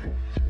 Can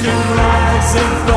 can rise and